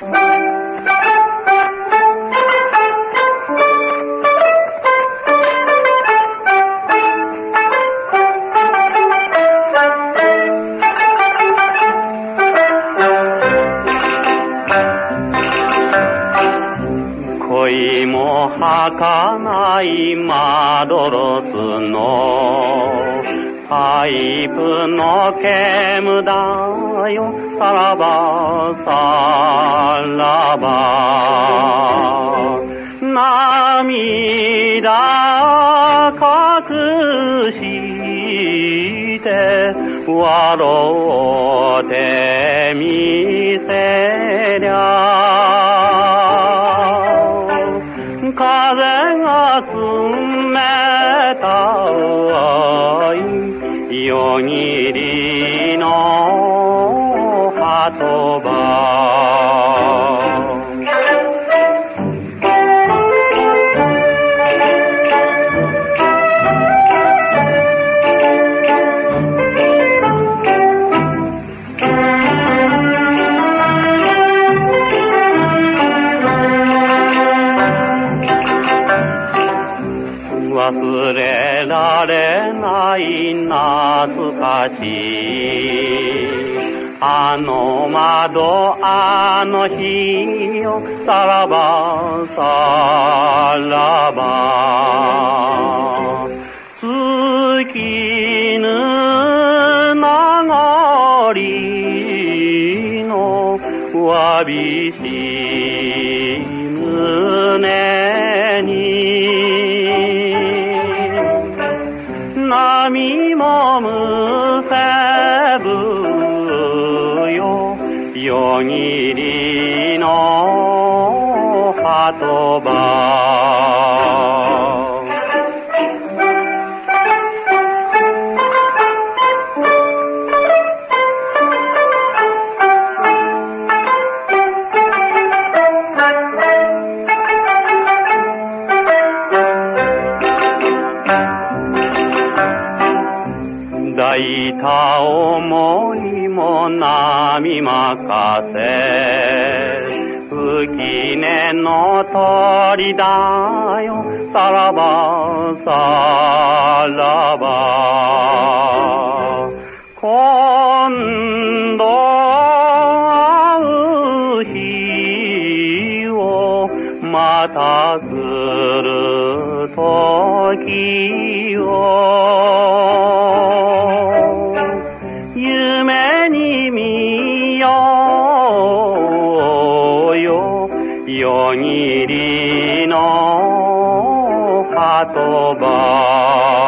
恋も儚いマドロスの。パイプの煙だよ。さらばさらば涙隠して笑ってみせりゃ。風が冷た夜霧の鳩場。忘れない懐かしい。あの窓あの日よさらばさらば。月ぬ名残のわびし胸みもむさぶよ。夜霧の鳩場。いた思いも波任せ浮根の鳥だよさらばさらば。今度会う日をまた来る時を夜霧の鳩場